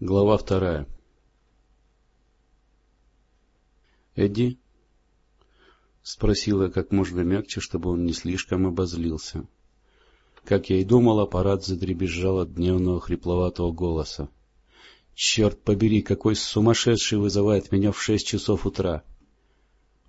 Глава вторая. «Эдди?» — спросила как можно мягче, чтобы он не слишком обозлился. Как я и думал, аппарат задребезжал от дневного хрипловатого голоса. «Черт побери, какой сумасшедший вызывает меня в шесть часов утра!»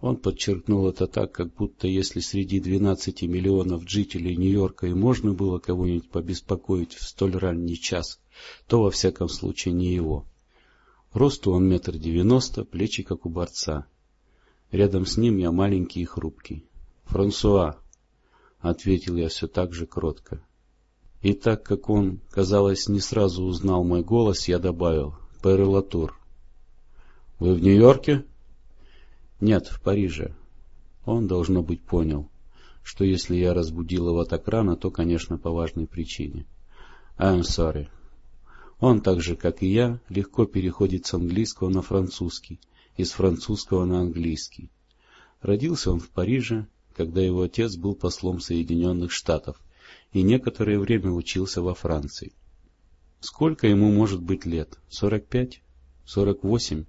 Он подчеркнул это так, как будто если среди двенадцати миллионов жителей Нью-Йорка и можно было кого-нибудь побеспокоить в столь ранний час, то во всяком случае не его. Росту он метр девяносто, плечи как у борца. Рядом с ним я маленький и хрупкий. «Франсуа», — ответил я все так же кротко. И так как он, казалось, не сразу узнал мой голос, я добавил «Пэр Латур». «Вы в Нью-Йорке?» Нет, в Париже. Он, должно быть, понял, что если я разбудил его так рано, то, конечно, по важной причине. I'm sorry. Он, так же, как и я, легко переходит с английского на французский и с французского на английский. Родился он в Париже, когда его отец был послом Соединенных Штатов и некоторое время учился во Франции. Сколько ему может быть лет? Сорок пять? Сорок восемь?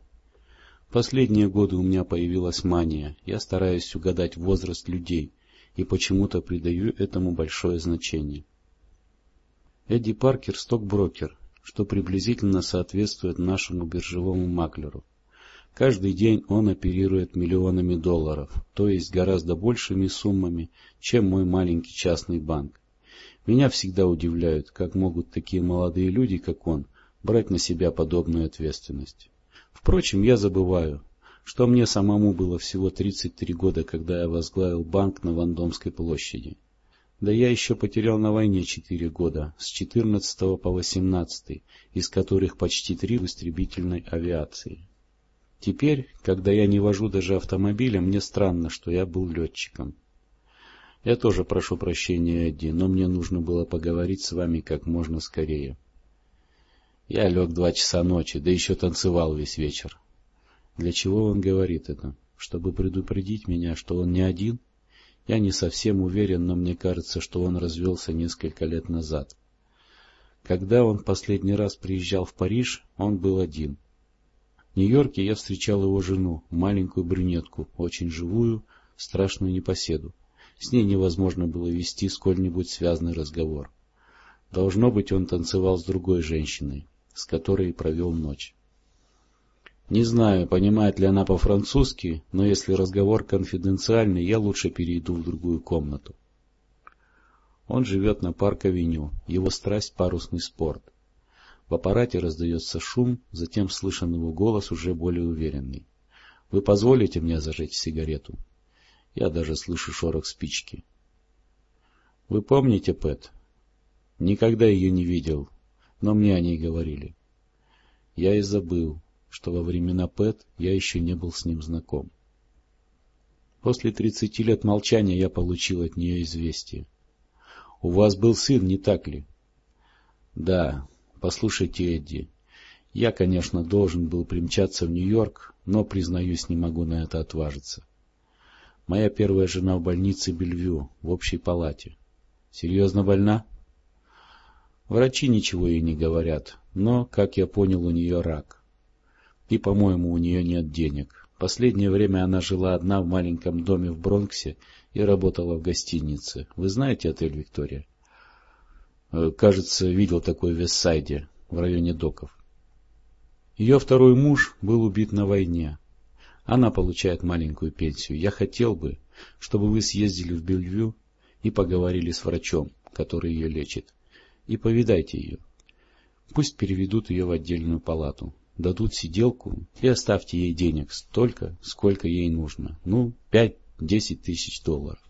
Последние годы у меня появилась мания. Я стараюсь угадать возраст людей и почему-то придаю этому большое значение. Эдди Паркер – стокброкер, что приблизительно соответствует нашему биржевому маклеру. Каждый день он оперирует миллионами долларов, то есть гораздо большими суммами, чем мой маленький частный банк. Меня всегда удивляют, как могут такие молодые люди, как он, брать на себя подобную ответственность. Впрочем, я забываю, что мне самому было всего 33 года, когда я возглавил банк на Вандомской площади. Да я еще потерял на войне 4 года, с 14 по 18, из которых почти три в истребительной авиации. Теперь, когда я не вожу даже автомобиля, мне странно, что я был летчиком. Я тоже прошу прощения, Эдди, но мне нужно было поговорить с вами как можно скорее. Я лег два часа ночи, да еще танцевал весь вечер. Для чего он говорит это? Чтобы предупредить меня, что он не один? Я не совсем уверен, но мне кажется, что он развелся несколько лет назад. Когда он последний раз приезжал в Париж, он был один. В Нью-Йорке я встречал его жену, маленькую брюнетку, очень живую, страшную непоседу. С ней невозможно было вести сколь-нибудь связанный разговор. Должно быть, он танцевал с другой женщиной, с которой провел ночь. Не знаю, понимает ли она по-французски, но если разговор конфиденциальный, я лучше перейду в другую комнату. Он живет на парк-авеню, его страсть — парусный спорт. В аппарате раздается шум, затем слышен его голос, уже более уверенный. «Вы позволите мне зажечь сигарету?» Я даже слышу шорох спички. «Вы помните, Пэт?» «Никогда ее не видел, но мне о ней говорили. Я и забыл, что во времена Пэт я еще не был с ним знаком. После тридцати лет молчания я получил от нее известие. — У вас был сын, не так ли? — Да. Послушайте, Эдди, я, конечно, должен был примчаться в Нью-Йорк, но, признаюсь, не могу на это отважиться. Моя первая жена в больнице Бельвю, в общей палате. Серьезно больна? — Врачи ничего ей не говорят, но, как я понял, у нее рак. И, по-моему, у нее нет денег. Последнее время она жила одна в маленьком доме в Бронксе и работала в гостинице. Вы знаете отель «Виктория»? Э, кажется, видел такой в Вестсайде, в районе доков. Ее второй муж был убит на войне. Она получает маленькую пенсию. Я хотел бы, чтобы вы съездили в Бельвю и поговорили с врачом, который ее лечит и повидайте ее. Пусть переведут ее в отдельную палату, дадут сиделку и оставьте ей денег столько, сколько ей нужно. Ну, пять-десять тысяч долларов.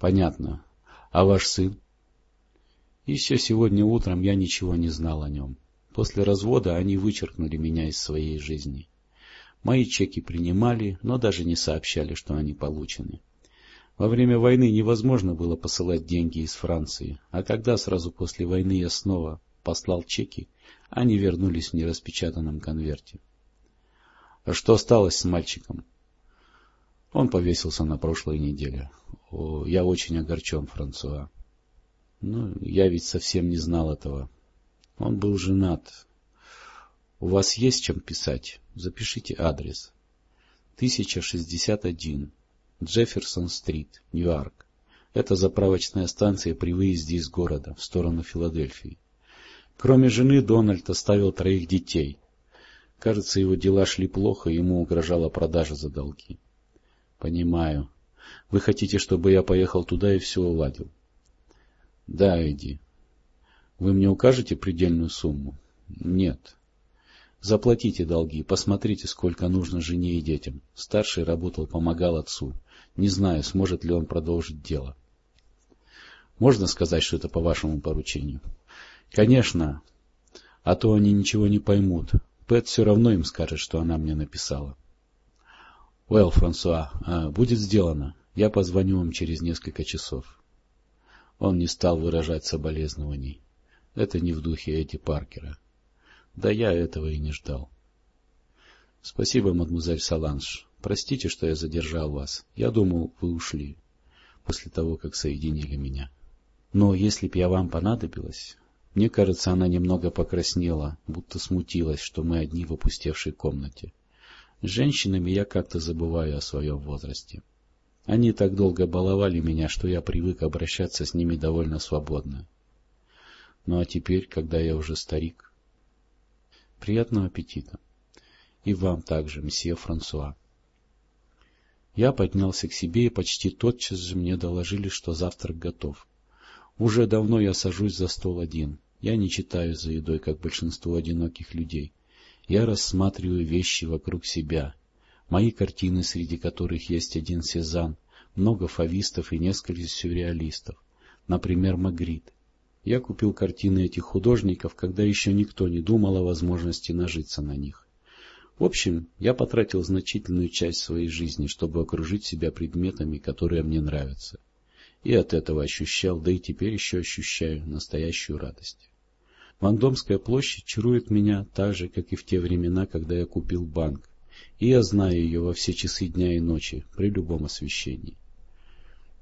Понятно. А ваш сын? Еще сегодня утром я ничего не знал о нем. После развода они вычеркнули меня из своей жизни. Мои чеки принимали, но даже не сообщали, что они получены. Во время войны невозможно было посылать деньги из Франции, а когда сразу после войны я снова послал чеки, они вернулись в нераспечатанном конверте. А что осталось с мальчиком? Он повесился на прошлой неделе. О, я очень огорчен, Франсуа. Ну, я ведь совсем не знал этого. Он был женат. У вас есть чем писать? Запишите адрес. 1061. Джефферсон-стрит, Ньюарк. Это заправочная станция при выезде из города в сторону Филадельфии. Кроме жены, Дональд оставил троих детей. Кажется, его дела шли плохо, ему угрожала продажа за долги. — Понимаю. Вы хотите, чтобы я поехал туда и все уладил? — Да, Эдди. — Вы мне укажете предельную сумму? — Нет. Заплатите долги, посмотрите, сколько нужно жене и детям. Старший работал, помогал отцу. Не знаю, сможет ли он продолжить дело. Можно сказать, что это по вашему поручению? Конечно. А то они ничего не поймут. Пэт все равно им скажет, что она мне написала. Well, Франсуа, а, будет сделано. Я позвоню вам через несколько часов. Он не стал выражать соболезнований. Это не в духе Эдди Паркера. Да я этого и не ждал. — Спасибо, мадмузель Саланж. Простите, что я задержал вас. Я думал, вы ушли после того, как соединили меня. Но если б я вам понадобилась... Мне кажется, она немного покраснела, будто смутилась, что мы одни в опустевшей комнате. С женщинами я как-то забываю о своем возрасте. Они так долго баловали меня, что я привык обращаться с ними довольно свободно. Ну а теперь, когда я уже старик... Приятного аппетита. И вам также, мсье Франсуа. Я поднялся к себе, и почти тотчас же мне доложили, что завтрак готов. Уже давно я сажусь за стол один. Я не читаю за едой, как большинство одиноких людей. Я рассматриваю вещи вокруг себя. Мои картины, среди которых есть один Сезанн, много фавистов и несколько сюрреалистов. Например, Магрит. Я купил картины этих художников, когда еще никто не думал о возможности нажиться на них. В общем, я потратил значительную часть своей жизни, чтобы окружить себя предметами, которые мне нравятся. И от этого ощущал, да и теперь еще ощущаю, настоящую радость. Вандомская площадь чарует меня так же, как и в те времена, когда я купил банк, и я знаю ее во все часы дня и ночи, при любом освещении.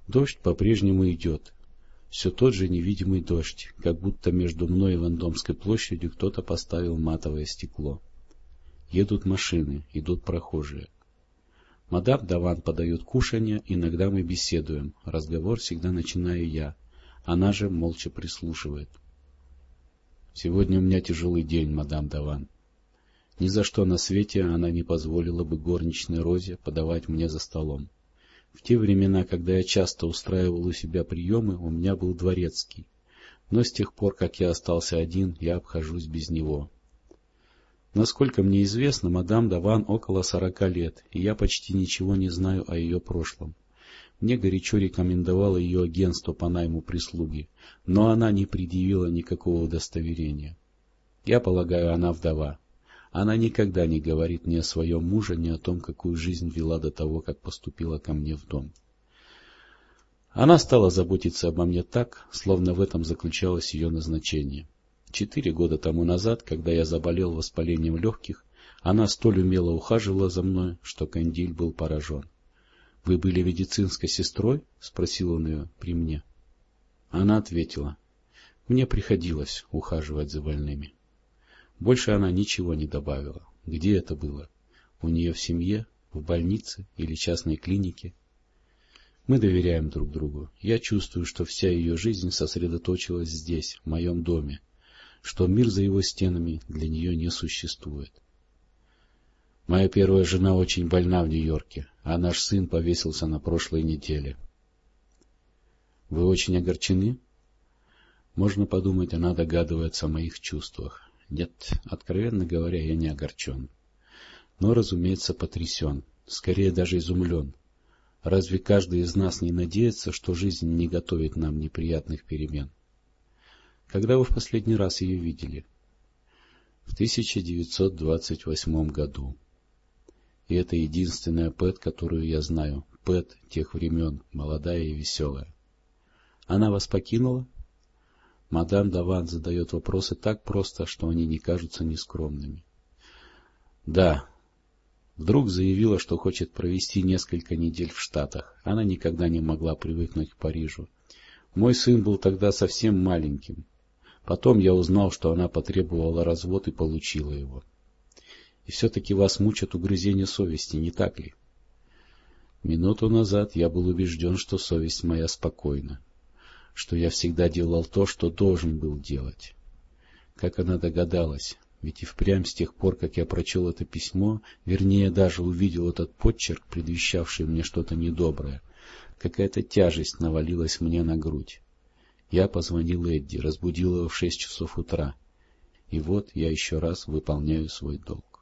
Дождь по-прежнему идет, все тот же невидимый дождь, как будто между мной и Вандомской площадью кто-то поставил матовое стекло. Едут машины, идут прохожие. Мадам Даван подает кушанье, иногда мы беседуем, разговор всегда начинаю я, она же молча прислушивает. Сегодня у меня тяжелый день, мадам Даван. Ни за что на свете она не позволила бы горничной Розе подавать мне за столом. В те времена, когда я часто устраивал у себя приемы, у меня был дворецкий, но с тех пор, как я остался один, я обхожусь без него. Насколько мне известно, мадам Даван около сорока лет, и я почти ничего не знаю о ее прошлом. Мне горячо рекомендовало ее агентство по найму прислуги, но она не предъявила никакого удостоверения. Я полагаю, она вдова. Она никогда не говорит ни о своем муже, ни о том, какую жизнь вела до того, как поступила ко мне в дом. Она стала заботиться обо мне так, словно в этом заключалось ее назначение. Четыре года тому назад, когда я заболел воспалением легких, она столь умело ухаживала за мной, что Кандиль был поражен. — Вы были медицинской сестрой? — спросил он ее при мне. Она ответила. — Мне приходилось ухаживать за больными. Больше она ничего не добавила. Где это было? У нее в семье, в больнице или частной клинике? Мы доверяем друг другу. Я чувствую, что вся ее жизнь сосредоточилась здесь, в моем доме, что мир за его стенами для нее не существует. Моя первая жена очень больна в Нью-Йорке, а наш сын повесился на прошлой неделе. Вы очень огорчены? Можно подумать, она догадывается о моих чувствах. Нет, откровенно говоря, я не огорчен. Но, разумеется, потрясен, скорее даже изумлен. Разве каждый из нас не надеется, что жизнь не готовит нам неприятных перемен? Когда вы в последний раз ее видели? В 1928 году. И это единственная Пэт, которую я знаю. Пэт тех времен, молодая и веселая. Она вас покинула? Мадам Даван задает вопросы так просто, что они не кажутся нескромными. Да, вдруг заявила, что хочет провести несколько недель в Штатах. Она никогда не могла привыкнуть к Парижу. Мой сын был тогда совсем маленьким. Потом я узнал, что она потребовала развод и получила его. И все-таки вас мучат угрызения совести, не так ли? Минуту назад я был убежден, что совесть моя спокойна, что я всегда делал то, что должен был делать. Как она догадалась, ведь и впрямь с тех пор, как я прочел это письмо, вернее, даже увидел этот подчерк, предвещавший мне что-то недоброе, какая-то тяжесть навалилась мне на грудь. Я позвонил Эдди, разбудил его в шесть часов утра. И вот я еще раз выполняю свой долг.